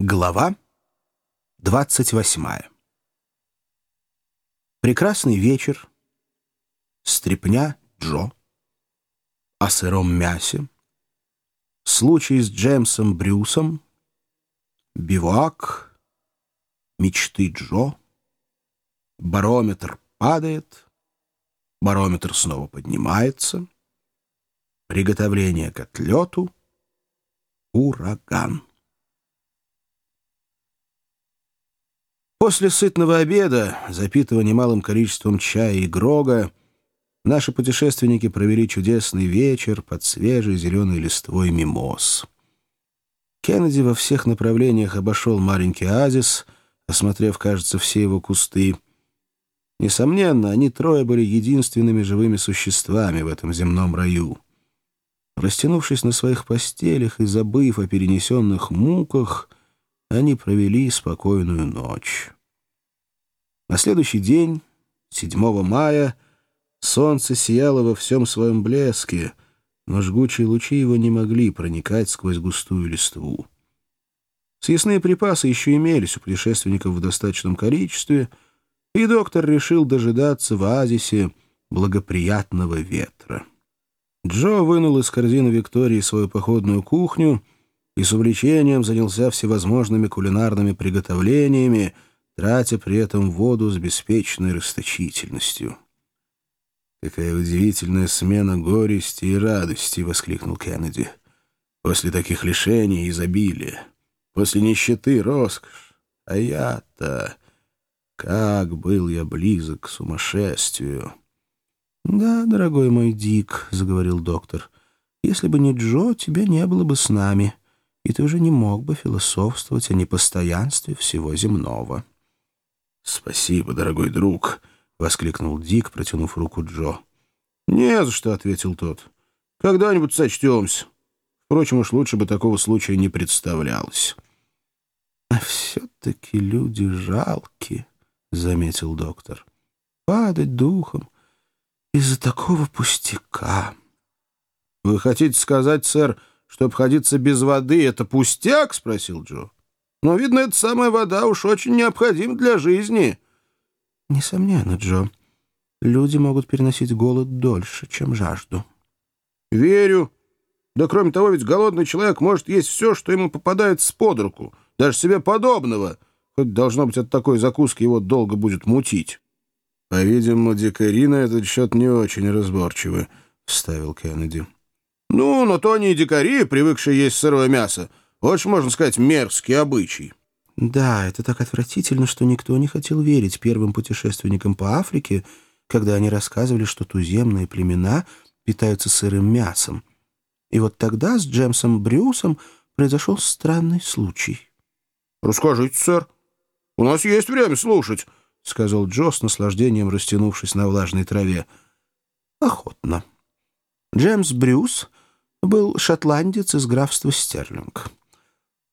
Глава 28 Прекрасный вечер, стрепня Джо, о сыром мясе, случай с Джеймсом Брюсом, бивак, мечты Джо, барометр падает, барометр снова поднимается, приготовление к отлету, ураган. После сытного обеда, запитого немалым количеством чая и грога, наши путешественники провели чудесный вечер под свежей зеленой листвой мимоз. Кеннеди во всех направлениях обошел маленький оазис, осмотрев, кажется, все его кусты. Несомненно, они трое были единственными живыми существами в этом земном раю. Растянувшись на своих постелях и забыв о перенесенных муках, они провели спокойную ночь. На следующий день, 7 мая, солнце сияло во всем своем блеске, но жгучие лучи его не могли проникать сквозь густую листву. Съестные припасы еще имелись у путешественников в достаточном количестве, и доктор решил дожидаться в оазисе благоприятного ветра. Джо вынул из корзины Виктории свою походную кухню — и с увлечением занялся всевозможными кулинарными приготовлениями, тратя при этом воду с беспечной расточительностью. «Какая удивительная смена горести и радости!» — воскликнул Кеннеди. «После таких лишений и изобилия, после нищеты, роскошь, а я-то... Как был я близок к сумасшествию!» «Да, дорогой мой Дик», — заговорил доктор, — «если бы не Джо, тебя не было бы с нами» и ты уже не мог бы философствовать о непостоянстве всего земного. «Спасибо, дорогой друг», — воскликнул Дик, протянув руку Джо. «Не за что», — ответил тот. «Когда-нибудь сочтемся. Впрочем, уж лучше бы такого случая не представлялось». «А все-таки люди жалки», — заметил доктор. «Падать духом из-за такого пустяка». «Вы хотите сказать, сэр, что обходиться без воды — это пустяк?» — спросил Джо. «Но, видно, эта самая вода уж очень необходима для жизни». «Несомненно, Джо. Люди могут переносить голод дольше, чем жажду». «Верю. Да кроме того, ведь голодный человек может есть все, что ему попадается под руку, даже себе подобного, хоть, должно быть, от такой закуски его долго будет мутить». «По-видимому, дикари на этот счет не очень разборчивы», — вставил Кеннеди. Ну, но то они и дикари, привыкшие есть сырое мясо. Очень, можно сказать, мерзкий обычай. Да, это так отвратительно, что никто не хотел верить первым путешественникам по Африке, когда они рассказывали, что туземные племена питаются сырым мясом. И вот тогда с Джемсом Брюсом произошел странный случай. «Расскажите, сэр. У нас есть время слушать», — сказал Джо с наслаждением, растянувшись на влажной траве. «Охотно. Джемс Брюс был шотландец из графства Стерлинг.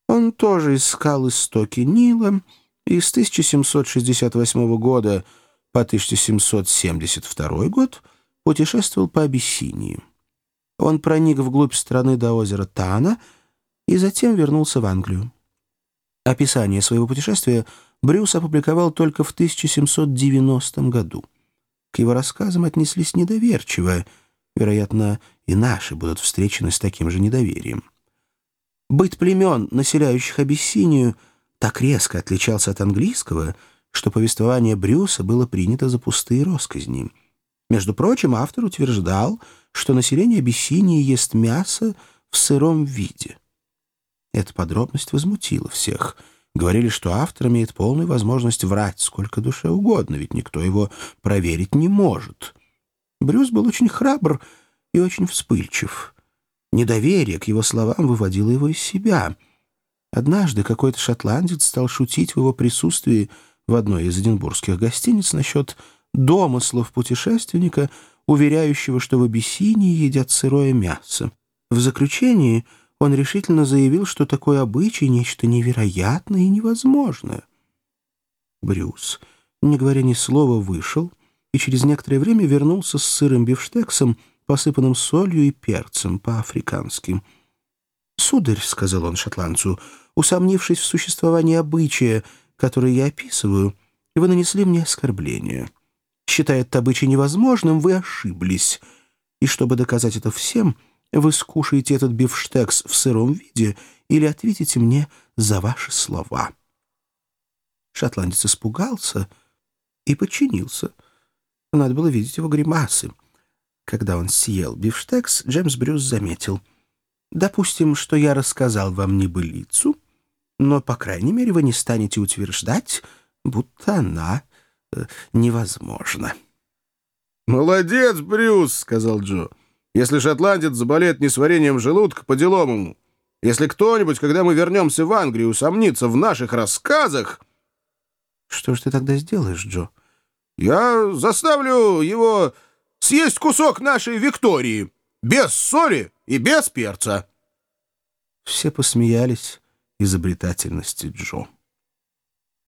Он тоже искал истоки Нила и с 1768 года по 1772 год путешествовал по Абиссинии. Он проник вглубь страны до озера Тана и затем вернулся в Англию. Описание своего путешествия Брюс опубликовал только в 1790 году. К его рассказам отнеслись недоверчиво — Вероятно, и наши будут встречены с таким же недоверием. Быт племен, населяющих Абиссинию, так резко отличался от английского, что повествование Брюса было принято за пустые росказни. Между прочим, автор утверждал, что население Абиссинии ест мясо в сыром виде. Эта подробность возмутила всех. Говорили, что автор имеет полную возможность врать сколько душе угодно, ведь никто его проверить не может — Брюс был очень храбр и очень вспыльчив. Недоверие к его словам выводило его из себя. Однажды какой-то шотландец стал шутить в его присутствии в одной из эдинбургских гостиниц насчет домыслов путешественника, уверяющего, что в Абиссинии едят сырое мясо. В заключении он решительно заявил, что такой обычай — нечто невероятное и невозможное. Брюс, не говоря ни слова, вышел — и через некоторое время вернулся с сырым бифштексом, посыпанным солью и перцем по-африкански. «Сударь», — сказал он шотландцу, — «усомнившись в существовании обычая, который я описываю, вы нанесли мне оскорбление. Считая этот обычай невозможным, вы ошиблись. И чтобы доказать это всем, вы скушаете этот бифштекс в сыром виде или ответите мне за ваши слова». Шотландец испугался и подчинился. Надо было видеть его гримасы. Когда он съел бифштекс, Джеймс Брюс заметил. «Допустим, что я рассказал вам небылицу, но, по крайней мере, вы не станете утверждать, будто она э, невозможна». «Молодец, Брюс!» — сказал Джо. «Если шотландец заболеет несварением желудка, по делам ему. Если кто-нибудь, когда мы вернемся в Англию, усомнится в наших рассказах...» «Что ж ты тогда сделаешь, Джо?» «Я заставлю его съесть кусок нашей Виктории, без соли и без перца». Все посмеялись изобретательности Джо.